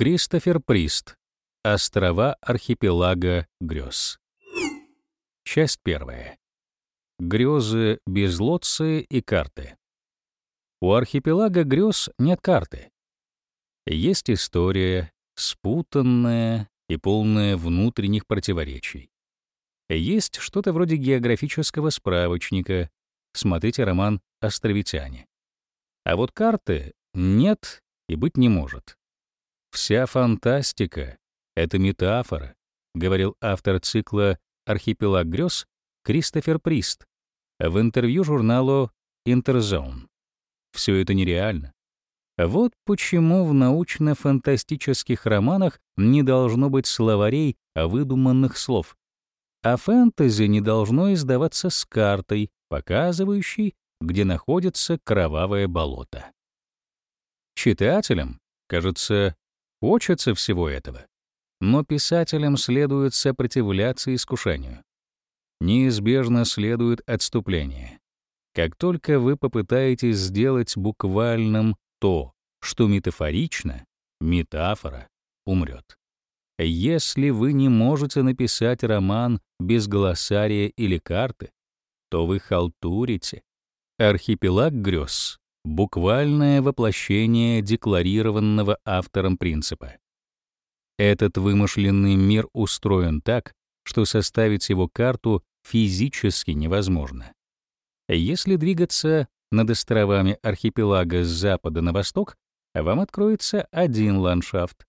Кристофер Прист. Острова архипелага грез. Часть первая. Грезы лоции и карты. У архипелага грез нет карты. Есть история, спутанная и полная внутренних противоречий. Есть что-то вроде географического справочника. Смотрите роман «Островитяне». А вот карты нет и быть не может. Вся фантастика — это метафора, говорил автор цикла «Архипелаг грез» Кристофер Прист в интервью журналу Interzone. Все это нереально. Вот почему в научно-фантастических романах не должно быть словарей выдуманных слов, а фэнтези не должно издаваться с картой, показывающей, где находится кровавое болото. Читателям, кажется, Хочется всего этого. Но писателям следует сопротивляться искушению. Неизбежно следует отступление. Как только вы попытаетесь сделать буквальным то, что метафорично, метафора умрет. Если вы не можете написать роман без глоссария или карты, то вы халтурите. Архипелаг грез буквальное воплощение декларированного автором принципа. Этот вымышленный мир устроен так, что составить его карту физически невозможно. Если двигаться над островами архипелага с запада на восток, вам откроется один ландшафт.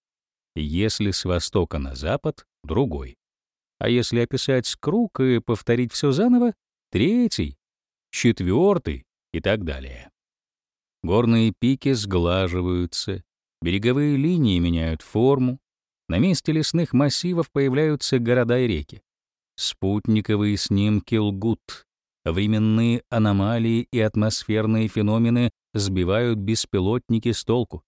Если с востока на запад — другой. А если описать круг и повторить все заново — третий, четвертый и так далее. Горные пики сглаживаются, береговые линии меняют форму, на месте лесных массивов появляются города и реки. Спутниковые снимки лгут, временные аномалии и атмосферные феномены сбивают беспилотники с толку.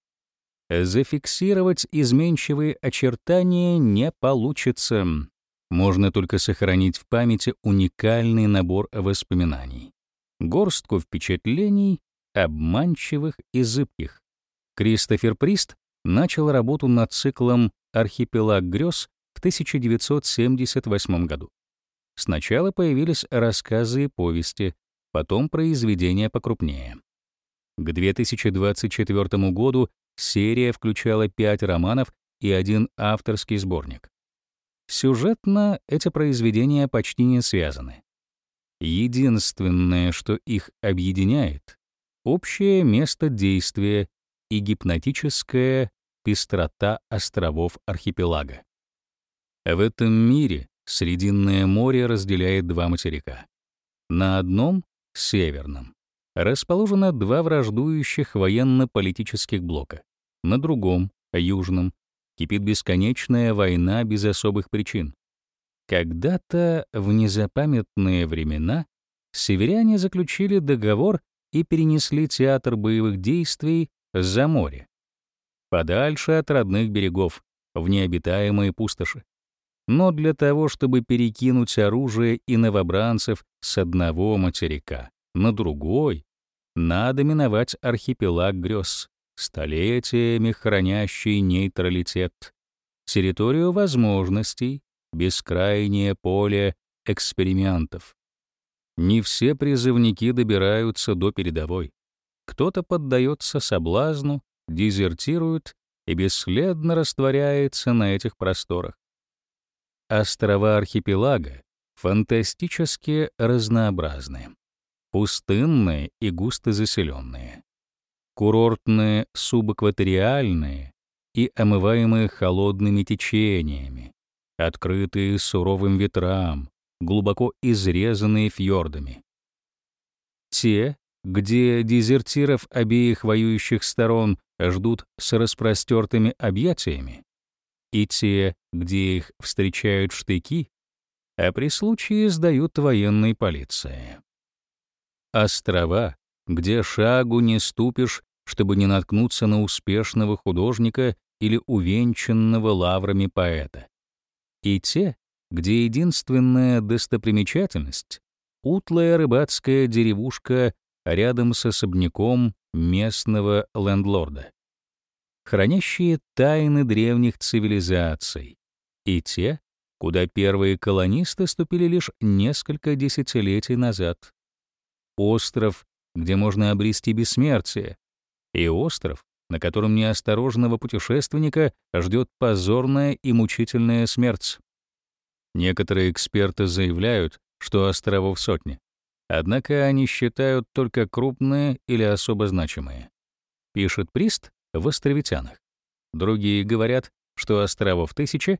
Зафиксировать изменчивые очертания не получится. Можно только сохранить в памяти уникальный набор воспоминаний. Горстку впечатлений обманчивых и зыбких. Кристофер Прист начал работу над циклом «Архипелаг грез» в 1978 году. Сначала появились рассказы и повести, потом произведения покрупнее. К 2024 году серия включала пять романов и один авторский сборник. Сюжетно эти произведения почти не связаны. Единственное, что их объединяет, общее место действия и гипнотическая пестрота островов архипелага. В этом мире Срединное море разделяет два материка. На одном, северном, расположено два враждующих военно-политических блока. На другом, южном, кипит бесконечная война без особых причин. Когда-то в незапамятные времена северяне заключили договор и перенесли театр боевых действий за море, подальше от родных берегов, в необитаемые пустоши. Но для того, чтобы перекинуть оружие и новобранцев с одного материка на другой, надо миновать архипелаг грез, столетиями хранящий нейтралитет, территорию возможностей, бескрайнее поле экспериментов. Не все призывники добираются до передовой. Кто-то поддается соблазну, дезертирует и бесследно растворяется на этих просторах. Острова архипелага фантастически разнообразные, пустынные и густо заселенные, курортные субэкваториальные и омываемые холодными течениями, открытые суровым ветрам, глубоко изрезанные фьордами. Те, где дезертиров обеих воюющих сторон ждут с распростертыми объятиями, и те, где их встречают штыки, а при случае сдают военной полиции. Острова, где шагу не ступишь, чтобы не наткнуться на успешного художника или увенчанного лаврами поэта. И те, где единственная достопримечательность — утлая рыбацкая деревушка рядом с особняком местного лендлорда. хранящие тайны древних цивилизаций, и те, куда первые колонисты ступили лишь несколько десятилетий назад. Остров, где можно обрести бессмертие, и остров, на котором неосторожного путешественника ждет позорная и мучительная смерть. Некоторые эксперты заявляют, что островов сотни, однако они считают только крупные или особо значимые. Пишет Прист в «Островитянах». Другие говорят, что островов тысячи,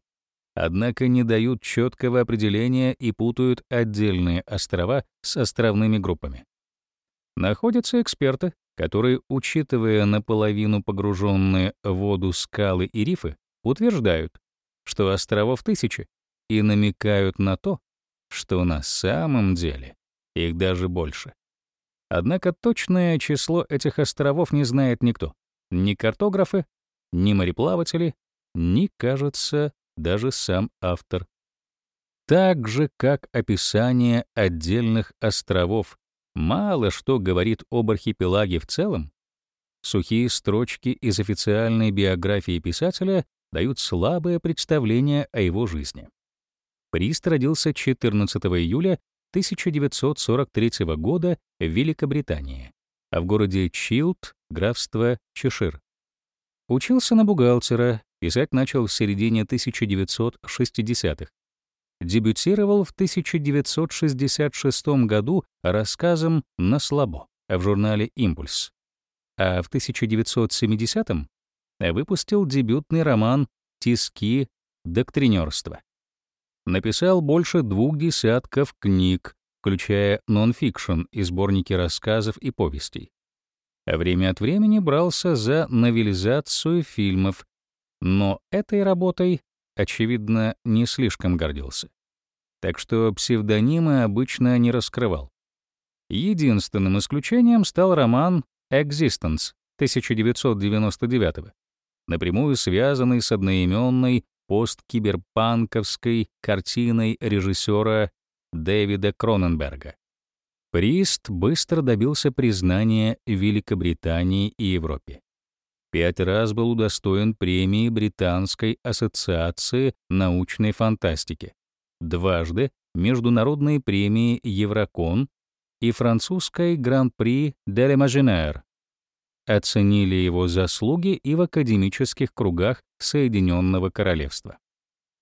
однако не дают четкого определения и путают отдельные острова с островными группами. Находятся эксперты, которые, учитывая наполовину погруженные в воду скалы и рифы, утверждают, что островов тысячи, и намекают на то, что на самом деле их даже больше. Однако точное число этих островов не знает никто. Ни картографы, ни мореплаватели, ни, кажется, даже сам автор. Так же, как описание отдельных островов мало что говорит об архипелаге в целом, сухие строчки из официальной биографии писателя дают слабое представление о его жизни. Прист родился 14 июля 1943 года в Великобритании, а в городе Чилд, графство Чешир. Учился на бухгалтера, писать начал в середине 1960-х. Дебютировал в 1966 году рассказом «На слабо» в журнале «Импульс», а в 1970-м выпустил дебютный роман «Тиски доктринерства». Написал больше двух десятков книг, включая нон-фикшн и сборники рассказов и повестей. А время от времени брался за новелизацию фильмов, но этой работой, очевидно, не слишком гордился. Так что псевдонимы обычно не раскрывал. Единственным исключением стал роман «Existence» 1999 напрямую связанный с одноименной посткиберпанковской картиной режиссера Дэвида Кроненберга. Прист быстро добился признания Великобритании и Европе. Пять раз был удостоен премии Британской ассоциации научной фантастики, дважды Международной премии Еврокон и французской Гран-при де l'Imaginaire оценили его заслуги и в академических кругах Соединенного Королевства.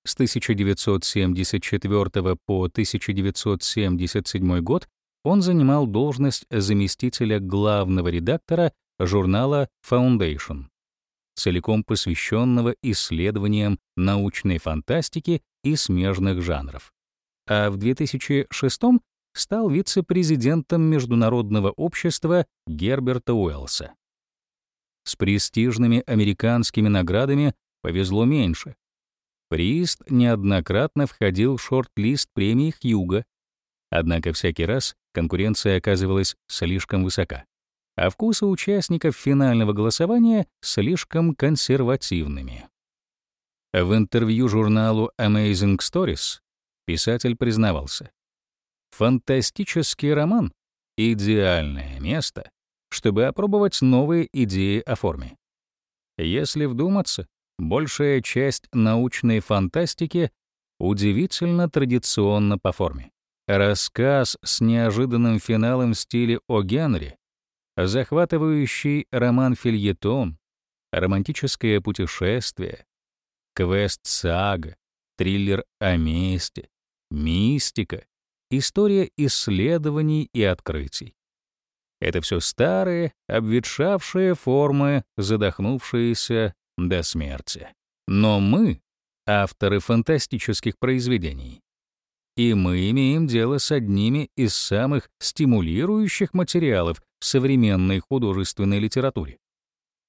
С 1974 по 1977 год он занимал должность заместителя главного редактора журнала Foundation, целиком посвященного исследованиям научной фантастики и смежных жанров. А в 2006 стал вице-президентом Международного общества Герберта Уэллса. С престижными американскими наградами повезло меньше. Прист неоднократно входил в шорт-лист премии Хьюга, однако всякий раз конкуренция оказывалась слишком высока, а вкусы участников финального голосования слишком консервативными. В интервью журналу Amazing Stories писатель признавался, «Фантастический роман — идеальное место, чтобы опробовать новые идеи о форме. Если вдуматься, большая часть научной фантастики удивительно традиционна по форме. Рассказ с неожиданным финалом в стиле О. Генри, захватывающий роман-фильетон, романтическое путешествие, квест-сага, триллер о месте, мистика, история исследований и открытий. Это все старые, обветшавшие формы, задохнувшиеся до смерти. Но мы — авторы фантастических произведений. И мы имеем дело с одними из самых стимулирующих материалов в современной художественной литературе.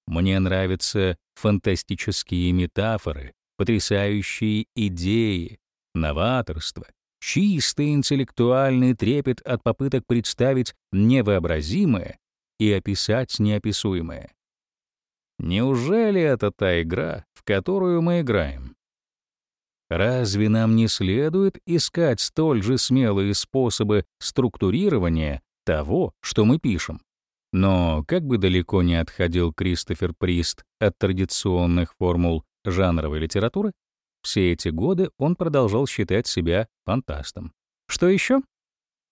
Мне нравятся фантастические метафоры, потрясающие идеи, новаторство, чистый интеллектуальный трепет от попыток представить невообразимое и описать неописуемое. Неужели это та игра, в которую мы играем? Разве нам не следует искать столь же смелые способы структурирования того, что мы пишем? Но как бы далеко не отходил Кристофер Прист от традиционных формул жанровой литературы, все эти годы он продолжал считать себя фантастом. Что еще?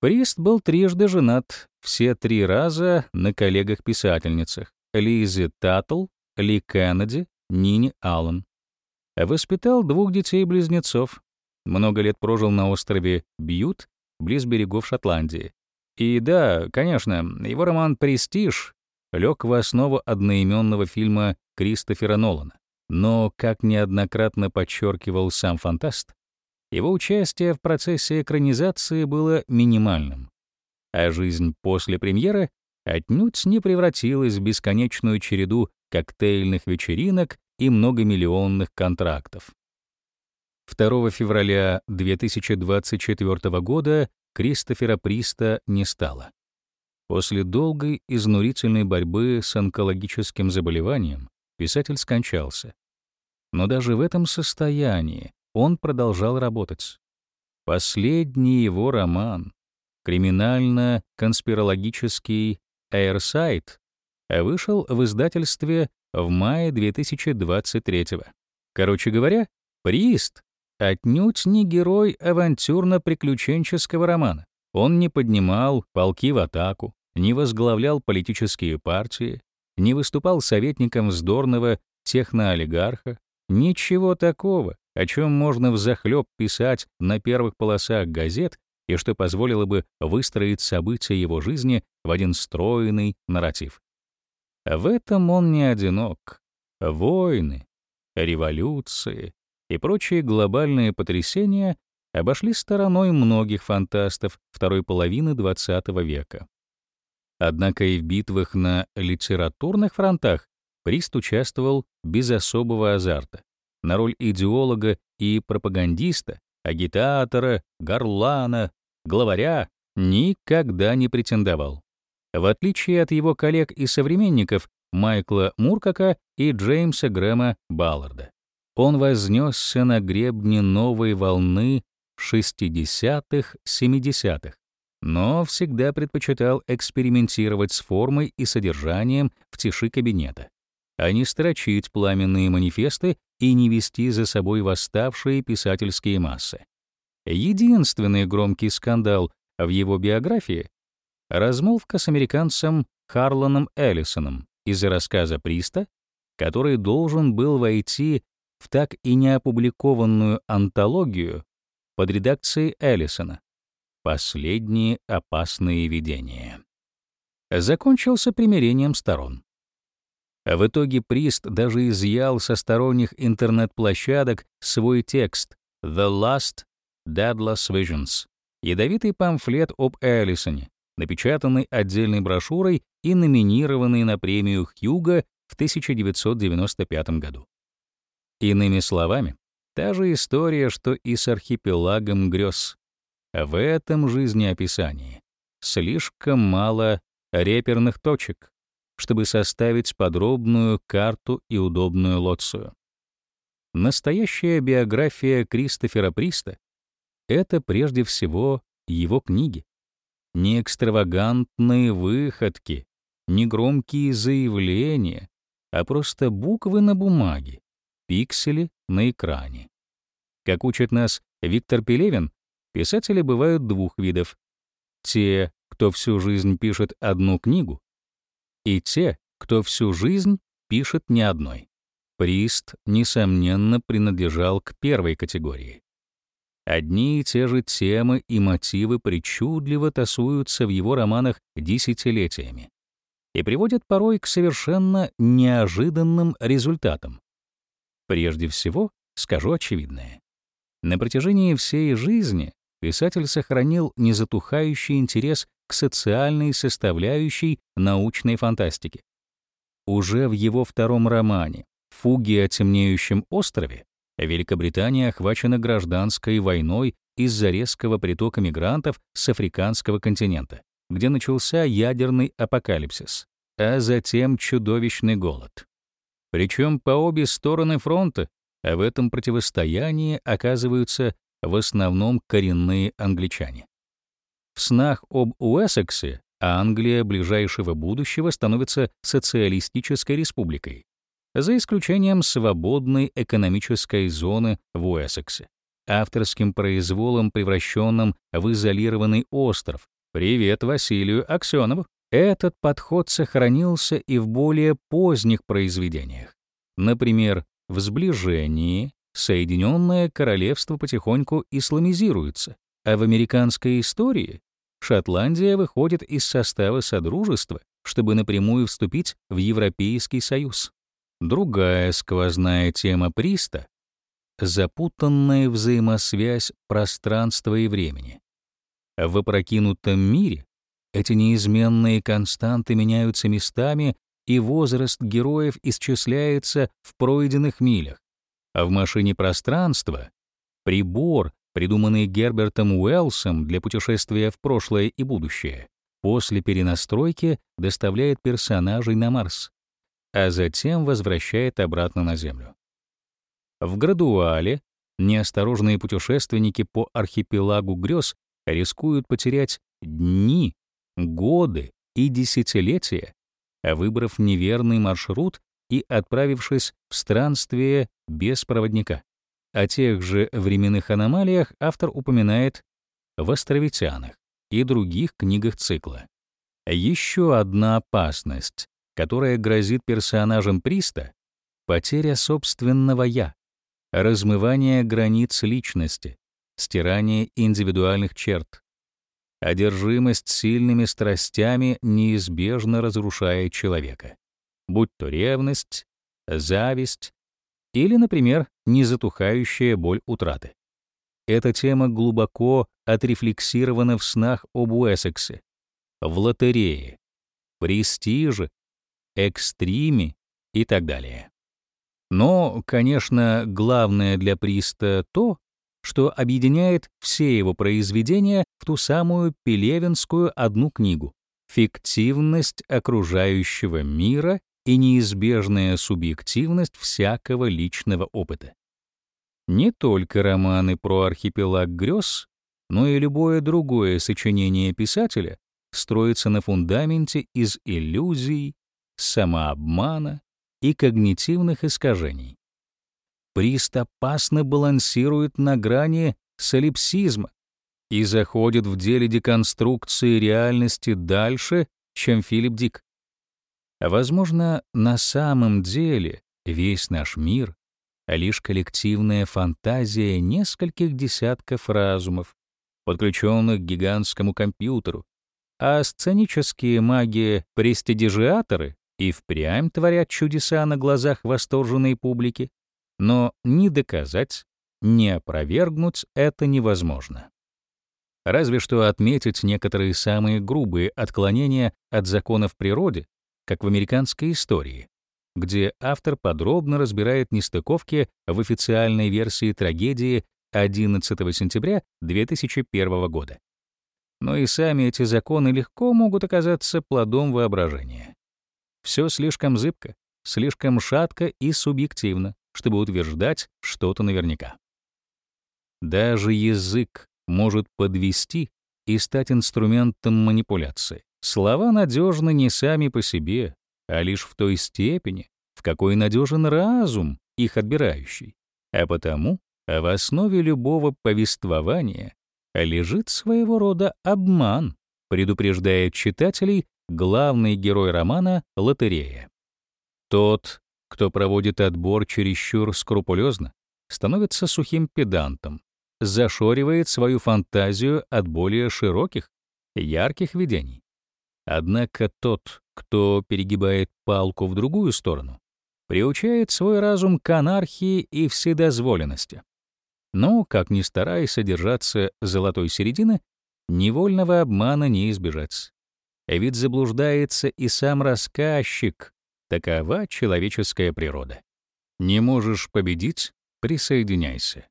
Прист был трижды женат, все три раза на коллегах-писательницах Лизе Таттл, Ли Кеннеди, Нине Аллен. Воспитал двух детей-близнецов. Много лет прожил на острове Бьют, близ берегов Шотландии. И да, конечно, его роман «Престиж» лег в основу одноименного фильма Кристофера Нолана. Но, как неоднократно подчеркивал сам фантаст, его участие в процессе экранизации было минимальным, а жизнь после премьеры отнюдь не превратилась в бесконечную череду коктейльных вечеринок и многомиллионных контрактов. 2 февраля 2024 года Кристофера Приста не стало. После долгой изнурительной борьбы с онкологическим заболеванием писатель скончался. Но даже в этом состоянии он продолжал работать. Последний его роман, криминально-конспирологический «Эйрсайт», вышел в издательстве в мае 2023 -го. Короче говоря, Прист отнюдь не герой авантюрно-приключенческого романа. Он не поднимал полки в атаку, не возглавлял политические партии, не выступал советником вздорного техноолигарха. Ничего такого, о чем можно взахлеб писать на первых полосах газет и что позволило бы выстроить события его жизни в один стройный нарратив. В этом он не одинок. Войны, революции, и прочие глобальные потрясения обошли стороной многих фантастов второй половины XX века. Однако и в битвах на литературных фронтах Прист участвовал без особого азарта. На роль идеолога и пропагандиста, агитатора, горлана, главаря никогда не претендовал. В отличие от его коллег и современников Майкла Муркака и Джеймса Грэма Балларда он вознесся на гребне новой волны 60-х, 70-х, но всегда предпочитал экспериментировать с формой и содержанием в тиши кабинета, а не строчить пламенные манифесты и не вести за собой восставшие писательские массы. Единственный громкий скандал в его биографии — размолвка с американцем Харланом Эллисоном из-за рассказа Приста, который должен был войти в так и не опубликованную антологию под редакцией Эллисона «Последние опасные видения». Закончился примирением сторон. В итоге Прист даже изъял со сторонних интернет-площадок свой текст «The Last Deadless Visions» — ядовитый памфлет об Эллисоне, напечатанный отдельной брошюрой и номинированный на премию Хьюга в 1995 году. Иными словами, та же история, что и с архипелагом грез. В этом жизнеописании слишком мало реперных точек, чтобы составить подробную карту и удобную лоцию. Настоящая биография Кристофера Приста — это прежде всего его книги. Не экстравагантные выходки, не громкие заявления, а просто буквы на бумаге, пиксели на экране. Как учит нас Виктор Пелевин, писатели бывают двух видов. Те, кто всю жизнь пишет одну книгу, и те, кто всю жизнь пишет не одной. Прист, несомненно, принадлежал к первой категории. Одни и те же темы и мотивы причудливо тасуются в его романах десятилетиями и приводят порой к совершенно неожиданным результатам. Прежде всего, скажу очевидное. На протяжении всей жизни писатель сохранил незатухающий интерес к социальной составляющей научной фантастики. Уже в его втором романе «Фуги о темнеющем острове» Великобритания охвачена гражданской войной из-за резкого притока мигрантов с африканского континента, где начался ядерный апокалипсис, а затем чудовищный голод. Причем по обе стороны фронта, а в этом противостоянии оказываются в основном коренные англичане. В снах об Уэссексе Англия ближайшего будущего становится социалистической республикой, за исключением свободной экономической зоны в Уэссексе, авторским произволом превращенным в изолированный остров. Привет Василию Аксенову. Этот подход сохранился и в более поздних произведениях. Например, в «Сближении» Соединенное Королевство потихоньку исламизируется, а в американской истории Шотландия выходит из состава Содружества, чтобы напрямую вступить в Европейский Союз. Другая сквозная тема Приста — запутанная взаимосвязь пространства и времени. В опрокинутом мире эти неизменные константы меняются местами, и возраст героев исчисляется в пройденных милях. А в машине пространства прибор, придуманный Гербертом Уэллсом для путешествия в прошлое и будущее, после перенастройки доставляет персонажей на Марс, а затем возвращает обратно на Землю. В градуале неосторожные путешественники по архипелагу грез рискуют потерять дни, годы и десятилетия, выбрав неверный маршрут и отправившись в странствие без проводника. О тех же временных аномалиях автор упоминает в «Островитянах» и других книгах цикла. Еще одна опасность, которая грозит персонажам Приста — потеря собственного «я», размывание границ личности, стирание индивидуальных черт. Одержимость сильными страстями неизбежно разрушает человека будь то ревность, зависть или, например, незатухающая боль утраты. Эта тема глубоко отрефлексирована в снах об Уэссексе, в лотерее, престиже, экстриме и так далее. Но, конечно, главное для Приста то, что объединяет все его произведения в ту самую пелевинскую одну книгу — фиктивность окружающего мира и неизбежная субъективность всякого личного опыта. Не только романы про архипелаг грез, но и любое другое сочинение писателя строится на фундаменте из иллюзий, самообмана и когнитивных искажений. Прист опасно балансирует на грани солипсизма и заходит в деле деконструкции реальности дальше, чем Филипп Дик. Возможно, на самом деле весь наш мир — лишь коллективная фантазия нескольких десятков разумов, подключенных к гигантскому компьютеру, а сценические маги-престидижиаторы и впрямь творят чудеса на глазах восторженной публики, но ни доказать, ни опровергнуть это невозможно. Разве что отметить некоторые самые грубые отклонения от законов природы, как в американской истории, где автор подробно разбирает нестыковки в официальной версии трагедии 11 сентября 2001 года. Но и сами эти законы легко могут оказаться плодом воображения. Все слишком зыбко, слишком шатко и субъективно, чтобы утверждать что-то наверняка. Даже язык может подвести и стать инструментом манипуляции. Слова надежны не сами по себе, а лишь в той степени, в какой надежен разум, их отбирающий. А потому в основе любого повествования лежит своего рода обман, предупреждает читателей главный герой романа «Лотерея». Тот, кто проводит отбор чересчур скрупулезно, становится сухим педантом, зашоривает свою фантазию от более широких, ярких видений. Однако тот, кто перегибает палку в другую сторону, приучает свой разум к анархии и вседозволенности. Но, как ни старайся держаться золотой середины, невольного обмана не избежать. Ведь заблуждается и сам рассказчик, такова человеческая природа. Не можешь победить — присоединяйся.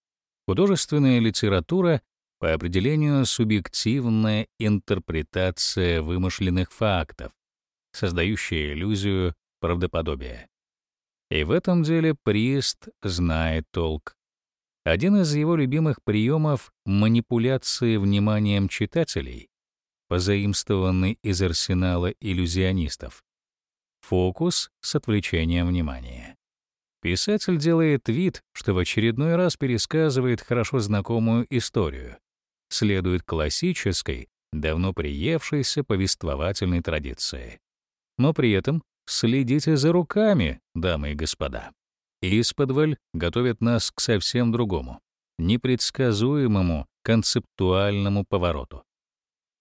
Художественная литература по определению субъективная интерпретация вымышленных фактов, создающая иллюзию правдоподобия. И в этом деле Прист знает толк. Один из его любимых приемов манипуляции вниманием читателей позаимствованный из арсенала иллюзионистов. Фокус с отвлечением внимания. Писатель делает вид, что в очередной раз пересказывает хорошо знакомую историю, следует классической, давно приевшейся повествовательной традиции. Но при этом следите за руками, дамы и господа. Исподволь готовит нас к совсем другому, непредсказуемому концептуальному повороту.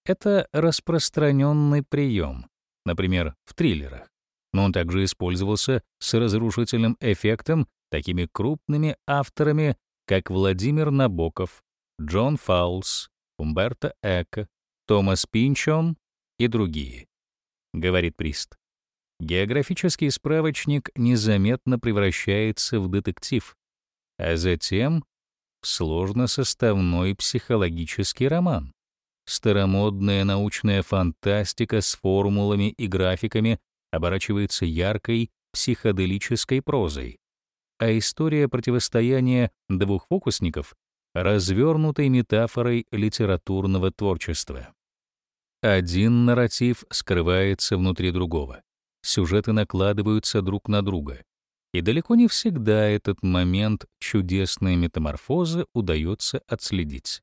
Это распространенный прием, например, в триллерах, но он также использовался с разрушительным эффектом такими крупными авторами, как Владимир Набоков, Джон Фаулс, Умберто Эко, Томас Пинчон и другие, говорит Прист. Географический справочник незаметно превращается в детектив, а затем в сложносоставной психологический роман. Старомодная научная фантастика с формулами и графиками оборачивается яркой психоделической прозой, а история противостояния двух фокусников — развернутой метафорой литературного творчества. Один нарратив скрывается внутри другого сюжеты накладываются друг на друга. И далеко не всегда этот момент чудесной метаморфозы удается отследить.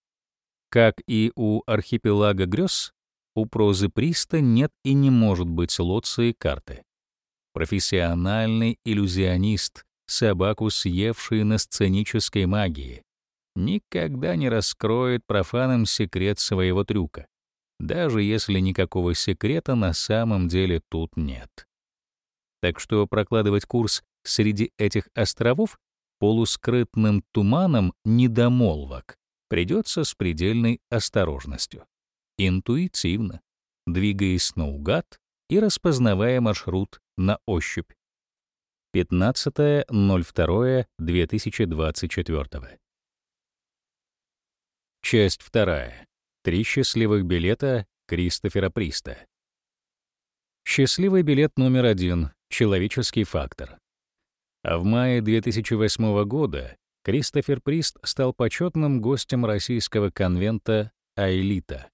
Как и у архипелага грез, у прозы Приста нет и не может быть лоции карты. Профессиональный иллюзионист, собаку съевший на сценической магии, никогда не раскроет профанам секрет своего трюка, даже если никакого секрета на самом деле тут нет. Так что прокладывать курс среди этих островов полускрытным туманом недомолвок придется с предельной осторожностью, интуитивно, двигаясь наугад и распознавая маршрут на ощупь. 15.02.2024. Часть вторая. Три счастливых билета Кристофера Приста. Счастливый билет номер один Человеческий фактор. А в мае 2008 года Кристофер Прист стал почетным гостем российского конвента «Аэлита».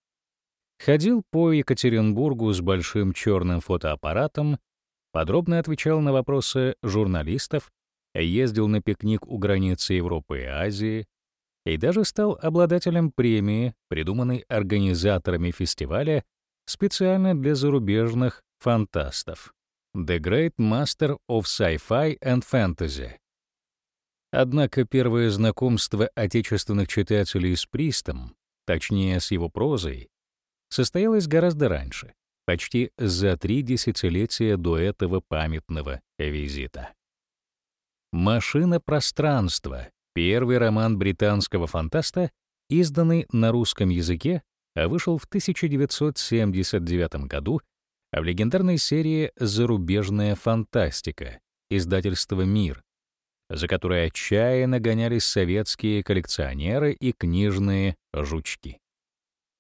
Ходил по Екатеринбургу с большим черным фотоаппаратом, подробно отвечал на вопросы журналистов, ездил на пикник у границы Европы и Азии и даже стал обладателем премии, придуманной организаторами фестиваля специально для зарубежных фантастов. The Great Master of Sci-Fi and Fantasy. Однако первое знакомство отечественных читателей с Пристом, точнее с его прозой, состоялось гораздо раньше, почти за три десятилетия до этого памятного визита. «Машина пространства» — первый роман британского фантаста, изданный на русском языке, а вышел в 1979 году а в легендарной серии «Зарубежная фантастика» издательства «Мир», за которой отчаянно гонялись советские коллекционеры и книжные жучки.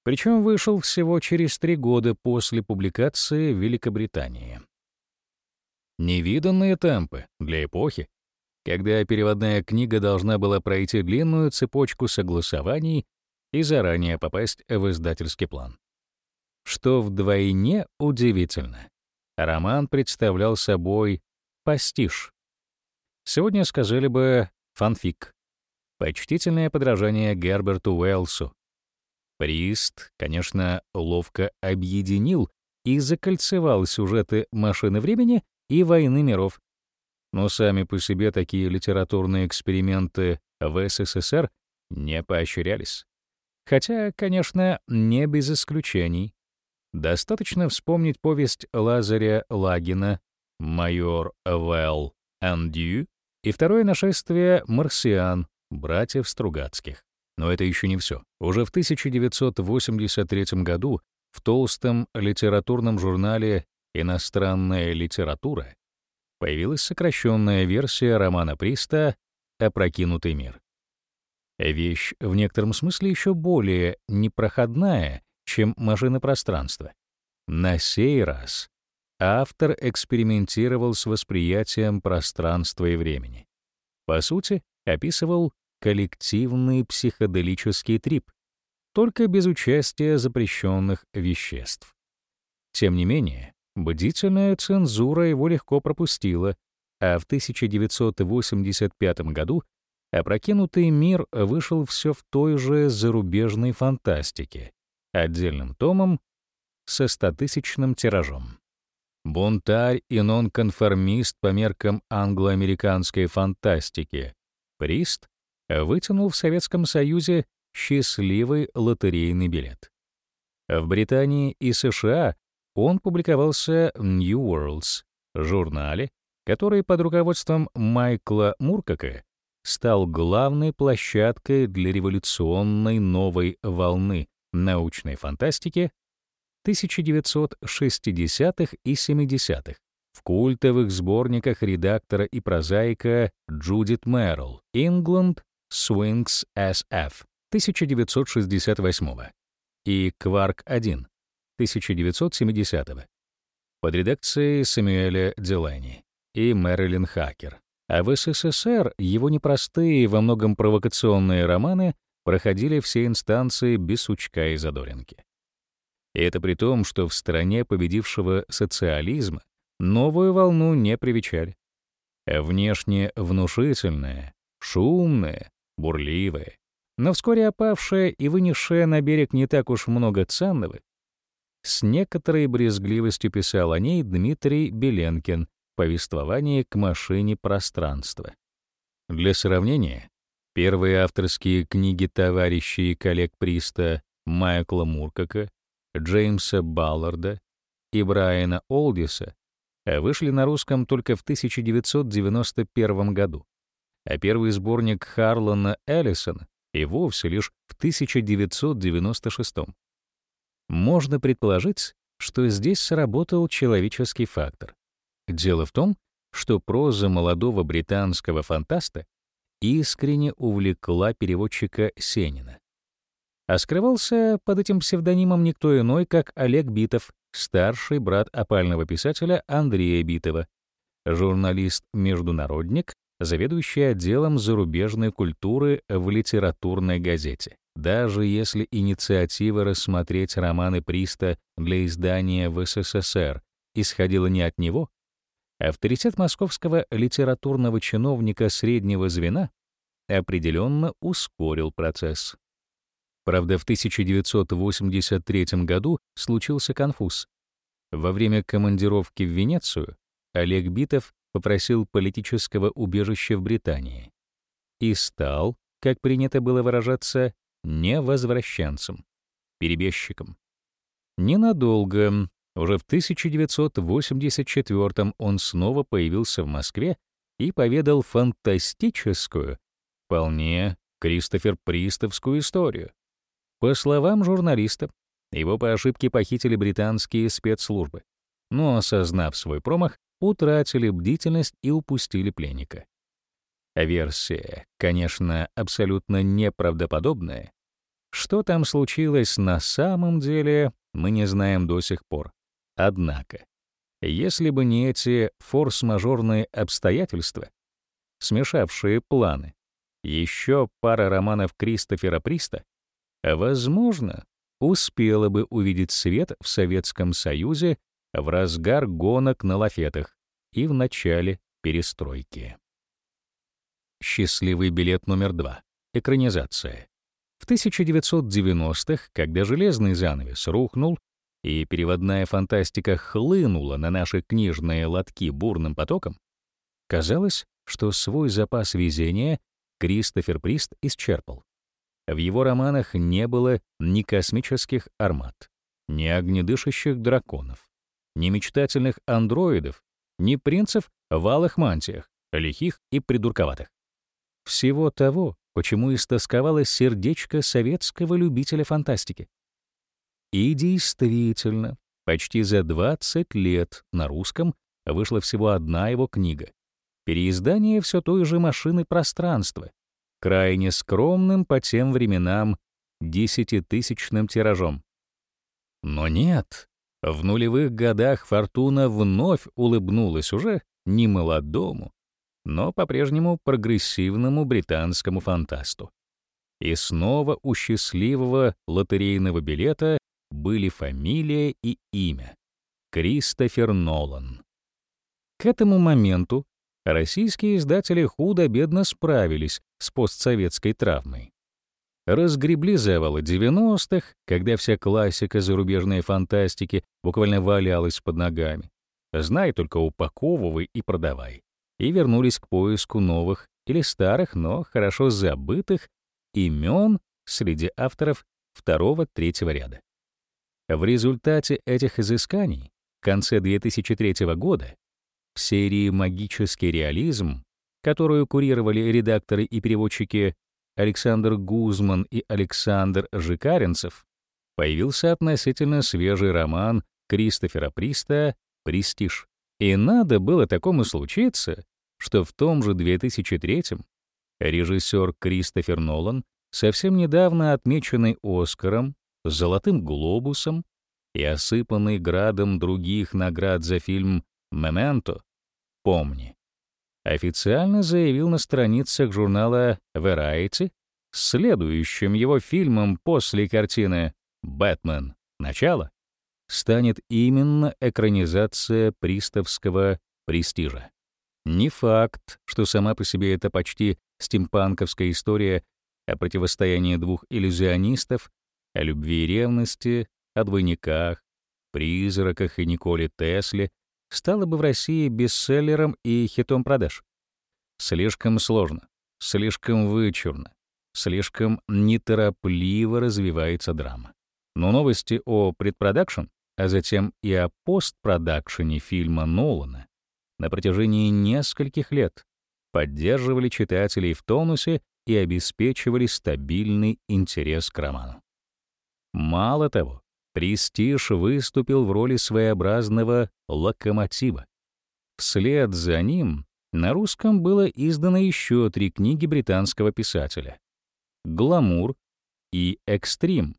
Причем вышел всего через три года после публикации в Великобритании. Невиданные темпы для эпохи, когда переводная книга должна была пройти длинную цепочку согласований и заранее попасть в издательский план что вдвойне удивительно. Роман представлял собой пастиш. Сегодня сказали бы фанфик. Почтительное подражание Герберту Уэллсу. Прист, конечно, ловко объединил и закольцевал сюжеты «Машины времени» и «Войны миров». Но сами по себе такие литературные эксперименты в СССР не поощрялись. Хотя, конечно, не без исключений. Достаточно вспомнить повесть Лазаря Лагина «Майор Вэлл Андю» и второе нашествие «Марсиан» братьев Стругацких. Но это еще не все. Уже в 1983 году в толстом литературном журнале «Иностранная литература» появилась сокращенная версия романа Приста «Опрокинутый мир». Вещь в некотором смысле еще более непроходная чем машина пространства. На сей раз автор экспериментировал с восприятием пространства и времени. По сути, описывал коллективный психоделический трип, только без участия запрещенных веществ. Тем не менее, бдительная цензура его легко пропустила, а в 1985 году опрокинутый мир вышел все в той же зарубежной фантастике, отдельным томом со стотысячным тиражом. Бунтарь и нонконформист по меркам англо-американской фантастики, Прист вытянул в Советском Союзе счастливый лотерейный билет. В Британии и США он публиковался в New Worlds, журнале, который под руководством Майкла Муркака стал главной площадкой для революционной новой волны научной фантастики 1960-х и 70-х в культовых сборниках редактора и прозаика Джудит Мэрл «England Swings SF» 1968 и «Кварк-1» 1970 под редакцией Самуэля Делани и Мэрилин Хакер. А в СССР его непростые, во многом провокационные романы проходили все инстанции без сучка и задоринки. И это при том, что в стране победившего социализма новую волну не привечали. Внешне внушительная, шумная, бурливая, но вскоре опавшая и вынесшая на берег не так уж много ценного, с некоторой брезгливостью писал о ней Дмитрий Беленкин в повествовании «К машине пространства». Для сравнения, первые авторские книги товарищей и коллег Приста Майкла Муркака Джеймса Балларда и Брайана Олдиса вышли на русском только в 1991 году, а первый сборник Харлана Эллисона и вовсе лишь в 1996. Можно предположить, что здесь сработал человеческий фактор. Дело в том, что проза молодого британского фантаста искренне увлекла переводчика Сенина а скрывался под этим псевдонимом никто иной, как Олег Битов, старший брат опального писателя Андрея Битова, журналист-международник, заведующий отделом зарубежной культуры в литературной газете. Даже если инициатива рассмотреть романы Приста для издания в СССР исходила не от него, авторитет московского литературного чиновника среднего звена определенно ускорил процесс. Правда, в 1983 году случился конфуз. Во время командировки в Венецию Олег Битов попросил политического убежища в Британии и стал, как принято было выражаться, невозвращенцем, перебежчиком. Ненадолго, уже в 1984 он снова появился в Москве и поведал фантастическую, вполне Кристофер Пристовскую историю. По словам журналиста, его по ошибке похитили британские спецслужбы, но, осознав свой промах, утратили бдительность и упустили пленника. Версия, конечно, абсолютно неправдоподобная. Что там случилось на самом деле, мы не знаем до сих пор. Однако, если бы не эти форс-мажорные обстоятельства, смешавшие планы, еще пара романов Кристофера Приста, возможно, успела бы увидеть свет в Советском Союзе в разгар гонок на лафетах и в начале перестройки. Счастливый билет номер два. Экранизация. В 1990-х, когда железный занавес рухнул и переводная фантастика хлынула на наши книжные лотки бурным потоком, казалось, что свой запас везения Кристофер Прист исчерпал. В его романах не было ни космических армат, ни огнедышащих драконов, ни мечтательных андроидов, ни принцев в алых мантиях, лихих и придурковатых. Всего того, почему истосковалось сердечко советского любителя фантастики. И действительно, почти за 20 лет на русском вышла всего одна его книга. Переиздание все той же машины пространства, крайне скромным по тем временам десятитысячным тиражом. Но нет, в нулевых годах фортуна вновь улыбнулась уже не молодому, но по-прежнему прогрессивному британскому фантасту. И снова у счастливого лотерейного билета были фамилия и имя — Кристофер Нолан. К этому моменту российские издатели худо-бедно справились с постсоветской травмой. Разгребли завалы 90-х, когда вся классика зарубежной фантастики буквально валялась под ногами. Знай только упаковывай и продавай. И вернулись к поиску новых или старых, но хорошо забытых имен среди авторов второго-третьего ряда. В результате этих изысканий в конце 2003 года в серии «Магический реализм», которую курировали редакторы и переводчики Александр Гузман и Александр Жикаренцев, появился относительно свежий роман Кристофера Приста «Престиж». И надо было такому случиться, что в том же 2003-м режиссер Кристофер Нолан, совсем недавно отмеченный Оскаром, Золотым глобусом и осыпанный градом других наград за фильм «Мементо», «Помни», официально заявил на страницах журнала Variety следующим его фильмом после картины «Бэтмен. Начало» станет именно экранизация приставского престижа. Не факт, что сама по себе это почти стимпанковская история о противостоянии двух иллюзионистов, о любви и ревности, о двойниках, призраках и Николе Тесле стала бы в России бестселлером и хитом продаж. Слишком сложно, слишком вычурно, слишком неторопливо развивается драма. Но новости о предпродакшн, а затем и о постпродакшене фильма Нолана на протяжении нескольких лет поддерживали читателей в тонусе и обеспечивали стабильный интерес к роману. Мало того, Престиж выступил в роли своеобразного локомотива. Вслед за ним на русском было издано еще три книги британского писателя «Гламур» и «Экстрим»,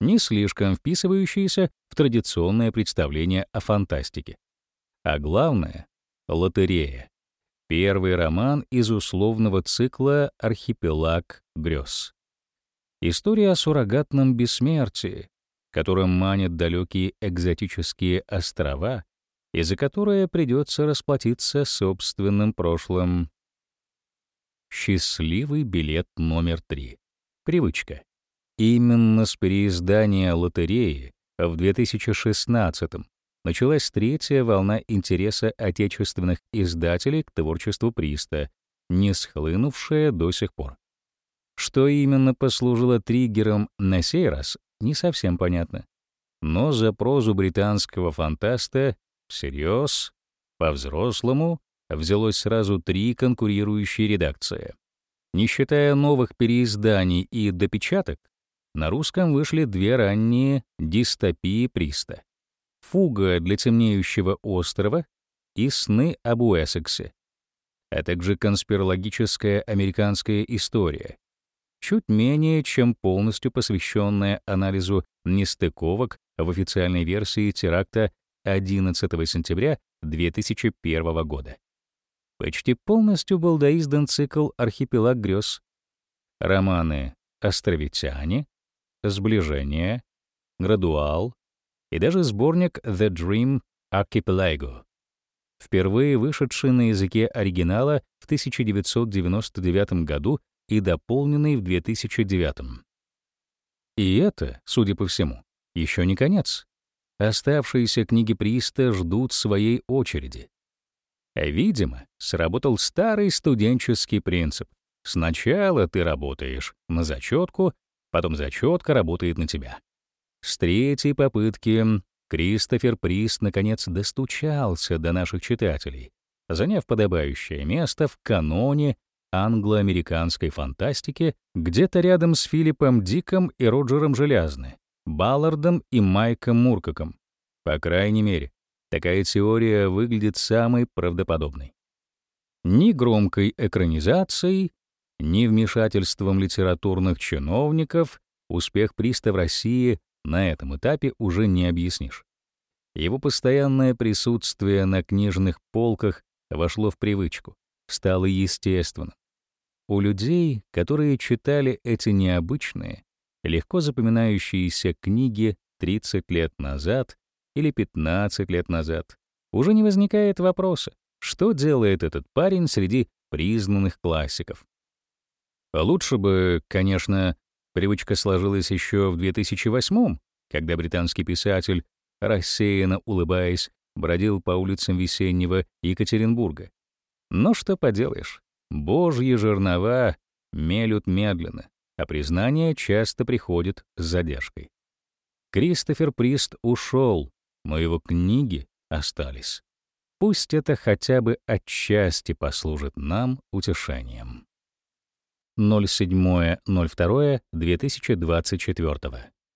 не слишком вписывающиеся в традиционное представление о фантастике. А главное — «Лотерея», первый роман из условного цикла «Архипелаг грез». История о суррогатном бессмертии, которым манят далекие экзотические острова, и за которое придется расплатиться собственным прошлым. Счастливый билет номер три. Привычка. Именно с переиздания лотереи в 2016 началась третья волна интереса отечественных издателей к творчеству Приста, не схлынувшая до сих пор. Что именно послужило триггером на сей раз, не совсем понятно. Но за прозу британского фантаста всерьез, по-взрослому, взялось сразу три конкурирующие редакции. Не считая новых переизданий и допечаток, на русском вышли две ранние дистопии Приста. «Фуга для темнеющего острова» и «Сны об Уэссексе», а также конспирологическая американская история, чуть менее чем полностью посвященная анализу нестыковок в официальной версии теракта 11 сентября 2001 года. Почти полностью был доиздан цикл «Архипелаг грез». Романы «Островитяне», «Сближение», «Градуал» и даже сборник «The Dream Archipelago», впервые вышедший на языке оригинала в 1999 году и дополненный в 2009. И это, судя по всему, еще не конец. Оставшиеся книги Приста ждут своей очереди. Видимо, сработал старый студенческий принцип. Сначала ты работаешь на зачетку, потом зачетка работает на тебя. С третьей попытки Кристофер Прист наконец достучался до наших читателей, заняв подобающее место в каноне англо-американской фантастики где-то рядом с Филиппом Диком и Роджером Желязны, Баллардом и Майком Муркаком. По крайней мере, такая теория выглядит самой правдоподобной. Ни громкой экранизацией, ни вмешательством литературных чиновников успех Приста в России на этом этапе уже не объяснишь. Его постоянное присутствие на книжных полках вошло в привычку, стало естественным. У людей, которые читали эти необычные, легко запоминающиеся книги 30 лет назад или 15 лет назад, уже не возникает вопроса, что делает этот парень среди признанных классиков. Лучше бы, конечно, привычка сложилась еще в 2008 когда британский писатель, рассеянно улыбаясь, бродил по улицам весеннего Екатеринбурга. Но что поделаешь, божьи жернова мелют медленно, а признание часто приходит с задержкой. Кристофер Прист ушел, но его книги остались. Пусть это хотя бы отчасти послужит нам утешением. 07.02.2024